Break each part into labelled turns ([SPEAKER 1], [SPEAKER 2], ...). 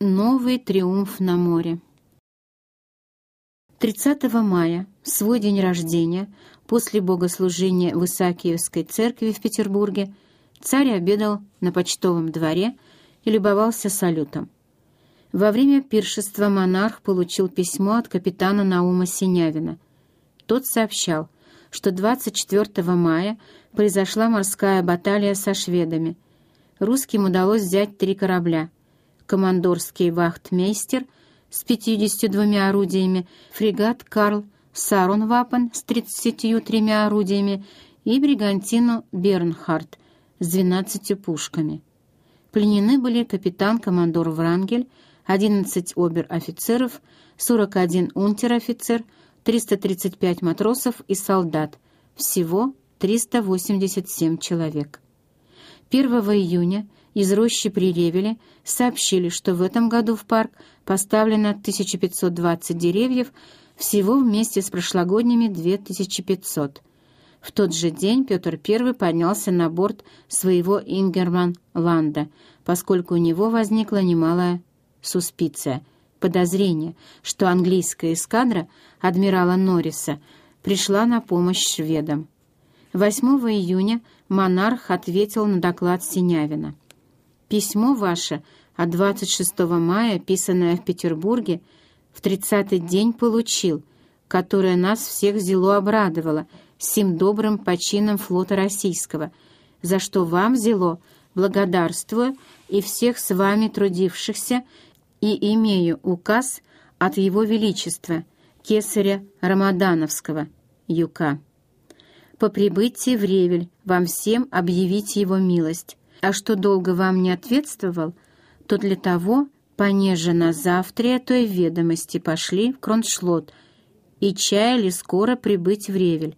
[SPEAKER 1] Новый триумф на море. 30 мая, свой день рождения, после богослужения в Исаакиевской церкви в Петербурге, царь обедал на почтовом дворе и любовался салютом. Во время пиршества монарх получил письмо от капитана Наума Синявина. Тот сообщал, что 24 мая произошла морская баталия со шведами. Русским удалось взять три корабля — командорский вахтмейстер с 52 орудиями, фрегат «Карл Саронвапен» с 33 орудиями и бригантину «Бернхард» с 12 пушками. Пленены были капитан-командор Врангель, 11 обер-офицеров, 41 унтер-офицер, 335 матросов и солдат, всего 387 человек. 1 июня из рощи при Ревеле сообщили, что в этом году в парк поставлено 1520 деревьев, всего вместе с прошлогодними 2500. В тот же день Петр I поднялся на борт своего Ингерман-Ланда, поскольку у него возникла немалая суспиция, подозрение, что английская эскадра адмирала Норриса пришла на помощь шведам. 8 июня монарх ответил на доклад Синявина. Письмо ваше от 26 мая, писанное в Петербурге, в тридцатый день получил, которое нас всех зело обрадовало сим добрым почином флота российского, за что вам зело благодарствую и всех с вами трудившихся и имею указ от Его Величества, кесаря Рамадановского, Юка. По прибытии в Ревель вам всем объявить его милость, а что долго вам не ответствовал, то для того, понеже на завтра той ведомости пошли в Кроншлот и чаяли скоро прибыть в Ревель,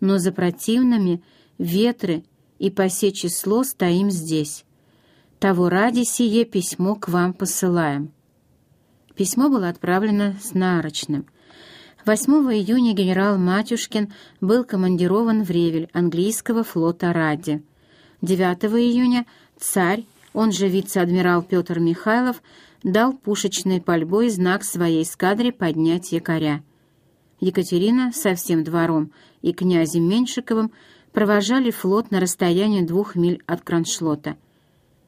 [SPEAKER 1] но за противными ветры и по се число стоим здесь. Того ради сие письмо к вам посылаем». Письмо было отправлено с нарочным. 8 июня генерал Матюшкин был командирован в Ревель английского флота ради. 9 июня царь, он же вице-адмирал Петр Михайлов, дал пушечной пальбой знак своей эскадре поднять якоря. Екатерина со всем двором и князем Меньшиковым провожали флот на расстоянии двух миль от Кроншлота.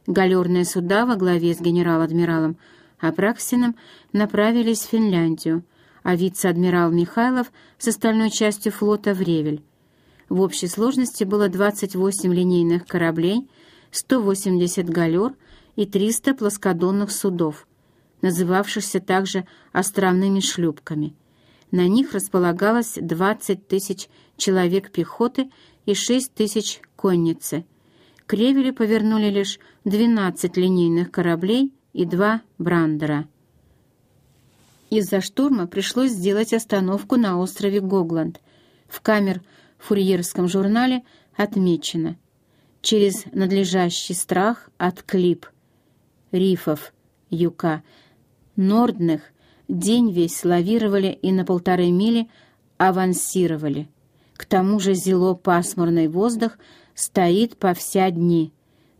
[SPEAKER 1] Галерные суда во главе с генерал-адмиралом Апраксиным направились в Финляндию, а вице-адмирал Михайлов с остальной частью флота в Ревель. В общей сложности было 28 линейных кораблей, 180 галер и 300 плоскодонных судов, называвшихся также островными шлюпками. На них располагалось 20 тысяч человек пехоты и 6 тысяч конницы. К Ревелю повернули лишь 12 линейных кораблей и два брандера. Из-за штурма пришлось сделать остановку на острове Гогланд. В камер фурьерском журнале отмечено «Через надлежащий страх от клип, рифов, юка, нордных день весь лавировали и на полторы мили авансировали. К тому же зело пасмурный воздух стоит по вся дни.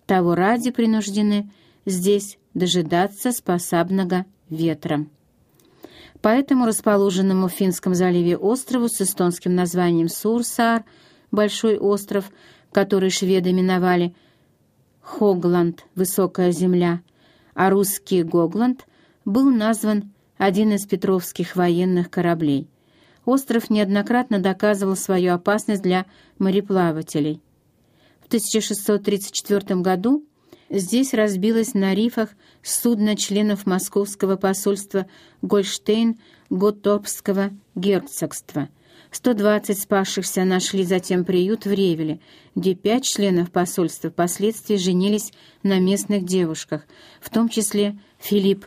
[SPEAKER 1] Того ради принуждены здесь дожидаться способного ветра поэтому расположенному в Финском заливе острову с эстонским названием Сурсаар, Большой остров, который шведы миновали Хогланд, Высокая земля, а русский Гогланд был назван один из петровских военных кораблей. Остров неоднократно доказывал свою опасность для мореплавателей. В 1634 году Здесь разбилось на рифах судно членов московского посольства Гольштейн-Готторпского герцогства. 120 спасшихся нашли затем приют в Ревеле, где пять членов посольства впоследствии женились на местных девушках, в том числе Филипп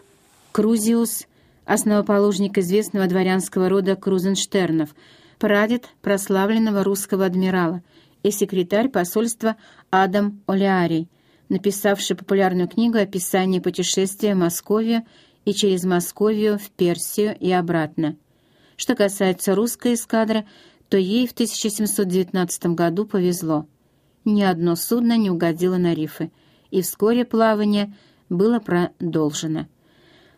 [SPEAKER 1] Крузиус, основоположник известного дворянского рода Крузенштернов, прадед прославленного русского адмирала и секретарь посольства Адам Олеарий, написавший популярную книгу «Описание путешествия в Московию и через Московию в Персию и обратно». Что касается русской эскадры, то ей в 1719 году повезло. Ни одно судно не угодило на рифы, и вскоре плавание было продолжено.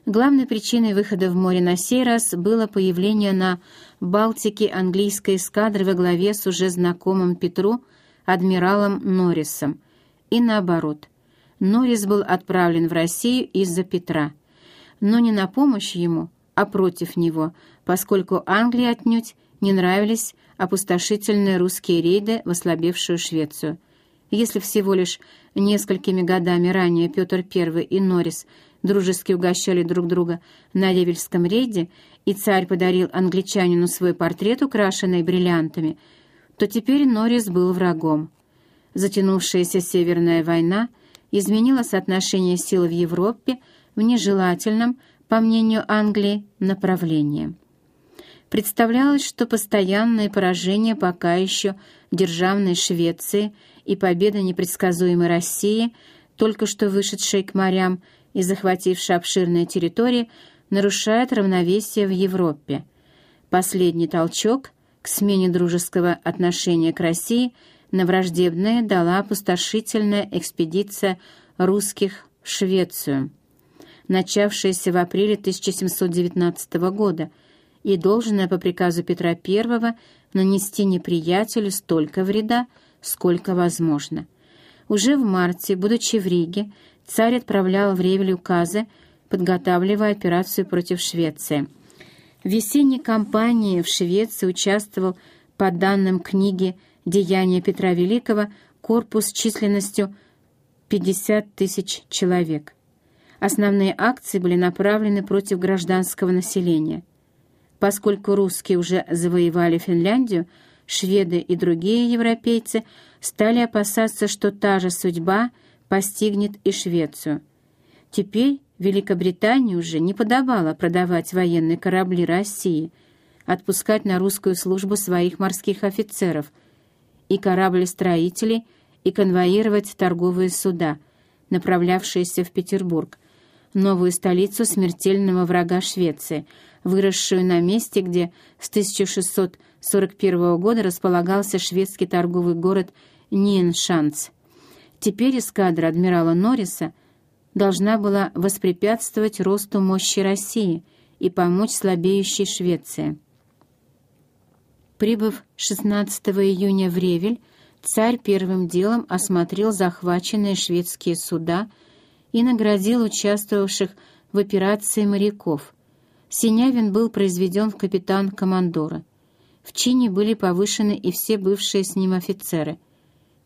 [SPEAKER 1] Главной причиной выхода в море на сей раз было появление на Балтике английской эскадры во главе с уже знакомым Петру адмиралом Норрисом, и наоборот. Норрис был отправлен в Россию из-за Петра, но не на помощь ему, а против него, поскольку Англии отнюдь не нравились опустошительные русские рейды в ослабевшую Швецию. Если всего лишь несколькими годами ранее Петр I и Норрис дружески угощали друг друга на Ревельском рейде, и царь подарил англичанину свой портрет, украшенный бриллиантами, то теперь Норрис был врагом. Затянувшаяся Северная война изменила соотношение сил в Европе в нежелательном, по мнению Англии, направлении. Представлялось, что постоянное поражение пока еще державной Швеции и победа непредсказуемой России, только что вышедшей к морям и захватившей обширные территории, нарушает равновесие в Европе. Последний толчок к смене дружеского отношения к России на враждебное дала опустошительная экспедиция русских в Швецию, начавшаяся в апреле 1719 года и должная по приказу Петра I нанести неприятелю столько вреда, сколько возможно. Уже в марте, будучи в Риге, царь отправлял в Ревель указы, подготавливая операцию против Швеции. В весенней кампании в Швеции участвовал, по данным книги «Деяния Петра Великого», корпус численностью 50 тысяч человек. Основные акции были направлены против гражданского населения. Поскольку русские уже завоевали Финляндию, шведы и другие европейцы стали опасаться, что та же судьба постигнет и Швецию. Теперь Великобритании уже не подобало продавать военные корабли России, отпускать на русскую службу своих морских офицеров и корабли-строителей и конвоировать торговые суда, направлявшиеся в Петербург, новую столицу смертельного врага Швеции, выросшую на месте, где с 1641 года располагался шведский торговый город Ниеншанц. Теперь эскадра адмирала Норриса должна была воспрепятствовать росту мощи России и помочь слабеющей Швеции. Прибыв 16 июня в Ревель, царь первым делом осмотрел захваченные шведские суда и наградил участвовавших в операции моряков. Синявин был произведен в капитан командора. В чине были повышены и все бывшие с ним офицеры.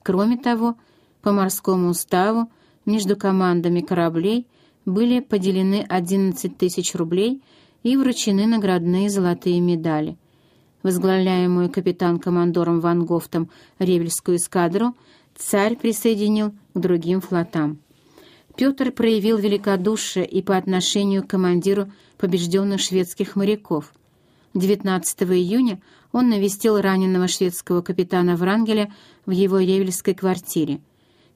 [SPEAKER 1] Кроме того, по морскому уставу между командами кораблей были поделены 11 тысяч рублей и вручены наградные золотые медали. Возглавляемую капитан-командором Ван Гофтом Ревельскую эскадру царь присоединил к другим флотам. Петр проявил великодушие и по отношению к командиру побежденных шведских моряков. 19 июня он навестил раненого шведского капитана Врангеля в его ревельской квартире.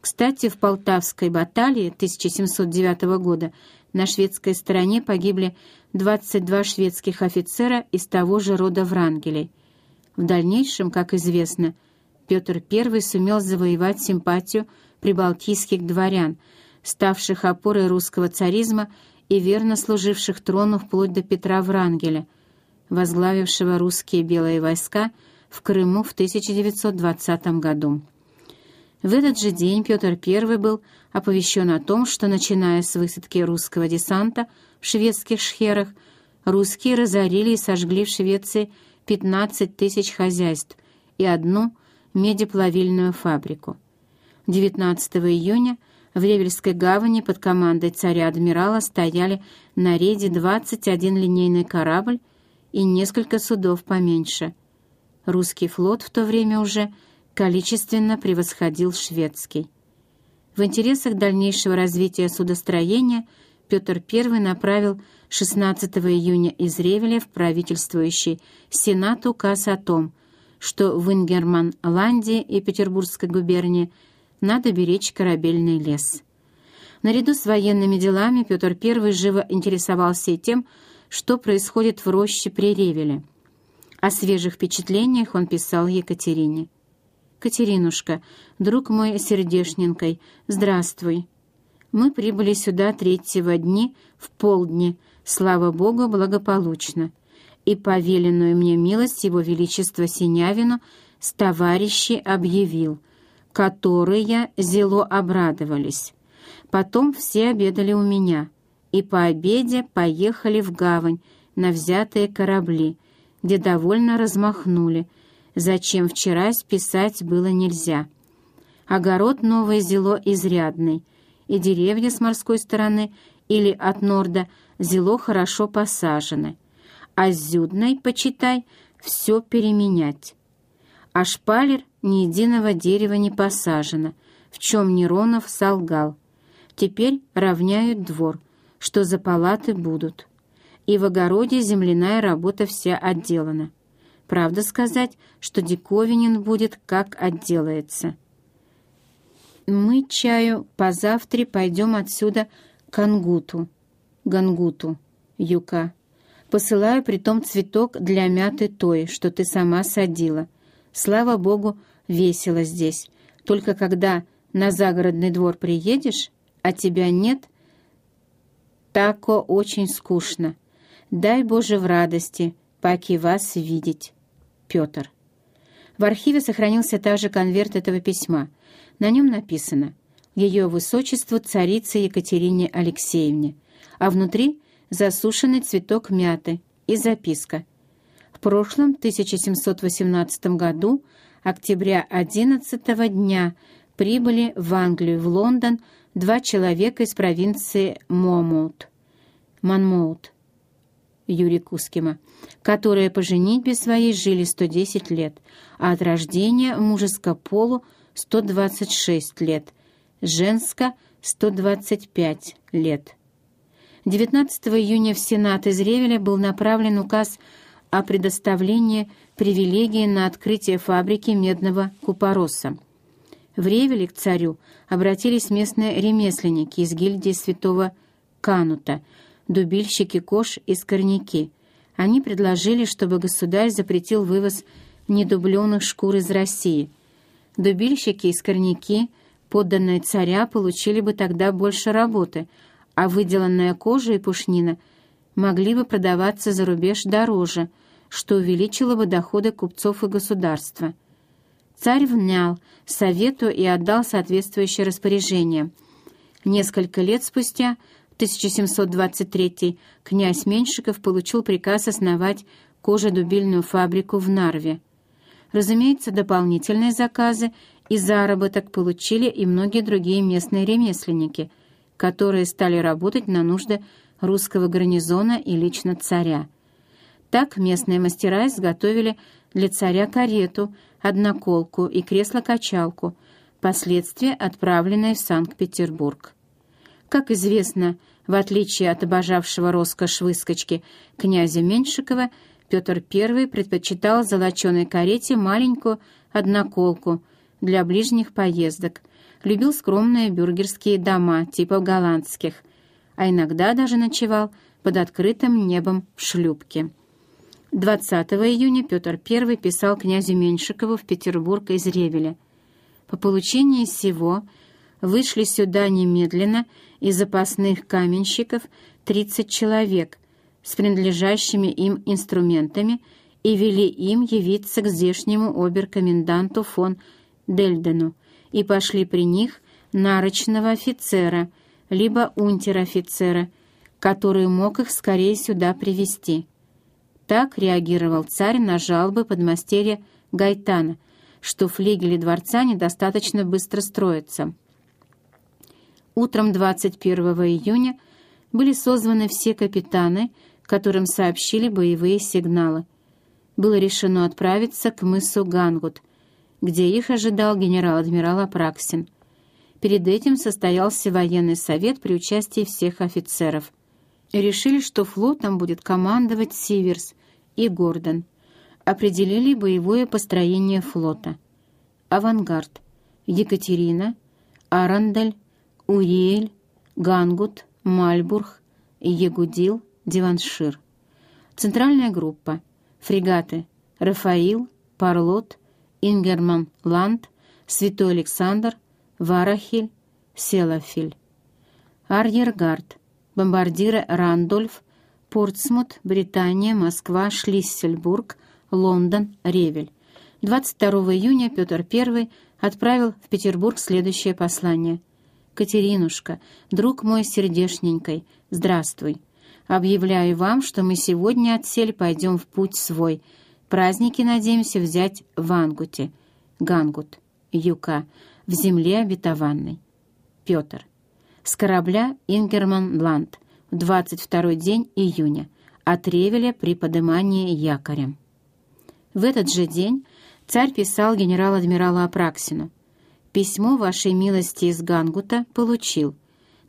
[SPEAKER 1] Кстати, в Полтавской баталии 1709 года на шведской стороне погибли 22 шведских офицера из того же рода Врангелей. В дальнейшем, как известно, Петр I сумел завоевать симпатию прибалтийских дворян, ставших опорой русского царизма и верно служивших трону вплоть до Петра Врангеля, возглавившего русские белые войска в Крыму в 1920 году. В этот же день Петр I был оповещен о том, что, начиная с высадки русского десанта в шведских шхерах, русские разорили и сожгли в Швеции 15 тысяч хозяйств и одну медиплавильную фабрику. 19 июня в Ревельской гавани под командой царя-адмирала стояли на рейде 21 линейный корабль и несколько судов поменьше. Русский флот в то время уже количественно превосходил шведский. В интересах дальнейшего развития судостроения Петр I направил 16 июня из Ревеля в правительствующий Сенат указ о том, что в Ингерман-Ланде и Петербургской губернии надо беречь корабельный лес. Наряду с военными делами Петр I живо интересовался и тем, что происходит в роще при Ревеле. О свежих впечатлениях он писал Екатерине. «Катеринушка, друг мой сердешненькой, здравствуй. Мы прибыли сюда третьего дни в полдне слава Богу, благополучно, и повеленную мне милость Его Величества Синявину с товарищи объявил, которые зело обрадовались. Потом все обедали у меня, и по обеде поехали в гавань на взятые корабли, где довольно размахнули, зачем вчера списать было нельзя. Огород новое зело изрядный, и деревья с морской стороны или от норда зело хорошо посажены, а зюдной, почитай, все переменять. А шпалер ни единого дерева не посажено, в чем Неронов солгал. Теперь равняют двор, что за палаты будут. И в огороде земляная работа вся отделана. Правда сказать, что диковинен будет, как отделается. Мы чаю позавтра пойдем отсюда к Ангуту, Гангуту, Юка. Посылаю притом цветок для мяты той, что ты сама садила. Слава богу, весело здесь. Только когда на загородный двор приедешь, а тебя нет, тако очень скучно. Дай Боже в радости, паки вас видеть. Петр. В архиве сохранился также конверт этого письма. На нем написано «Ее высочеству царице Екатерине Алексеевне», а внутри засушенный цветок мяты и записка. В прошлом 1718 году, октября 11 дня, прибыли в Англию, в Лондон, два человека из провинции Момоут, Манмоут, Юрий Кускима, которые по женитьбе своей жили 110 лет, а от рождения мужеско полу 126 лет, женско 125 лет. 19 июня в Сенат из Ревеля был направлен указ о предоставлении привилегии на открытие фабрики медного купороса. В Ревеле к царю обратились местные ремесленники из гильдии святого Канута – дубильщики кож и скорняки. Они предложили, чтобы государь запретил вывоз недубленных шкур из России. Дубильщики и скорняки, подданные царя, получили бы тогда больше работы, а выделанная кожа и пушнина могли бы продаваться за рубеж дороже, что увеличило бы доходы купцов и государства. Царь внял совету и отдал соответствующее распоряжение. Несколько лет спустя 1723 князь Меньшиков получил приказ основать кожедубильную фабрику в Нарве. Разумеется, дополнительные заказы и заработок получили и многие другие местные ремесленники, которые стали работать на нужды русского гарнизона и лично царя. Так местные мастера изготовили для царя карету, одноколку и кресло-качалку, впоследствии отправленные в Санкт-Петербург. Как известно, в отличие от обожавшего роскошь выскочки князя Меньшикова, Петр I предпочитал золоченой карете маленькую одноколку для ближних поездок, любил скромные бюргерские дома типа голландских, а иногда даже ночевал под открытым небом в шлюпке. 20 июня Петр I писал князю Меньшикову в Петербург из Ревеля. По получении сего вышли сюда немедленно из запасных каменщиков 30 человек с принадлежащими им инструментами и вели им явиться к здешнему оберкоменданту фон Дельдену и пошли при них нарочного офицера, либо унтер-офицера, который мог их скорее сюда привести. Так реагировал царь на жалобы подмастерья Гайтана, что флигели дворца недостаточно быстро строятся. Утром 21 июня были созваны все капитаны, которым сообщили боевые сигналы. Было решено отправиться к мысу Гангут, где их ожидал генерал-адмирал Апраксин. Перед этим состоялся военный совет при участии всех офицеров. Решили, что флотом будет командовать Сиверс и Гордон. Определили боевое построение флота. Авангард. Екатерина, Арандаль, Уриэль, Гангут, Мальбург, Ягудил, Диваншир. Центральная группа. Фрегаты Рафаил, Парлот, Ингерман Ланд, Святой Александр, Варахиль, Селафиль. Арьергард. Бомбардиры Рандольф, Портсмут, Британия, Москва, Шлиссельбург, Лондон, Ревель. 22 июня Петр I отправил в Петербург следующее послание. «Катеринушка, друг мой сердешненькой, здравствуй. Объявляю вам, что мы сегодня отсель пойдем в путь свой. Праздники надеемся взять в Ангуте, Гангут, Юка, в земле обетованной. Петр. С корабля Ингерман Блант, 22 день июня, от Ревеля при подымании якорем. В этот же день царь писал генерал-адмиралу Апраксину. «Письмо вашей милости из Гангута получил,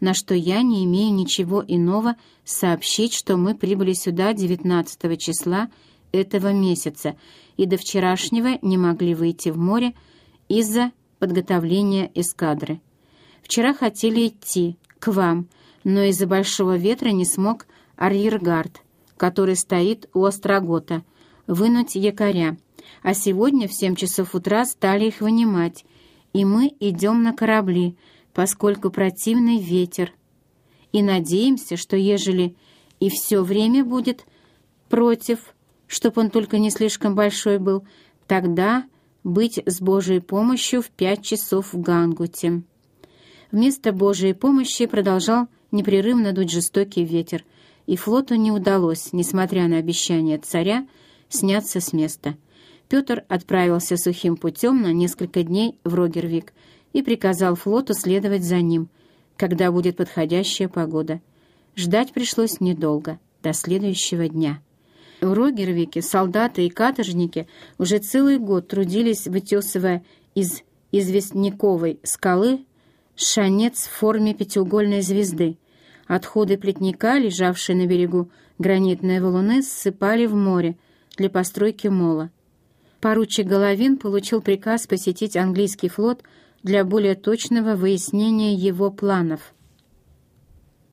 [SPEAKER 1] на что я не имею ничего иного сообщить, что мы прибыли сюда 19 числа этого месяца и до вчерашнего не могли выйти в море из-за подготовления эскадры. Вчера хотели идти к вам, но из-за большого ветра не смог арьергард, который стоит у Острогота, вынуть якоря, а сегодня в семь часов утра стали их вынимать, и мы идем на корабли, поскольку противный ветер. И надеемся, что ежели и все время будет против, чтоб он только не слишком большой был, тогда быть с Божьей помощью в пять часов в Гангуте. Вместо Божьей помощи продолжал непрерывно дуть жестокий ветер, и флоту не удалось, несмотря на обещание царя, сняться с места. Петр отправился сухим путем на несколько дней в Рогервик и приказал флоту следовать за ним, когда будет подходящая погода. Ждать пришлось недолго, до следующего дня. В Рогервике солдаты и каторжники уже целый год трудились, вытесывая из известняковой скалы шанец в форме пятиугольной звезды. Отходы плетника, лежавшие на берегу гранитные валуны, ссыпали в море для постройки мола. Поручик Головин получил приказ посетить английский флот для более точного выяснения его планов –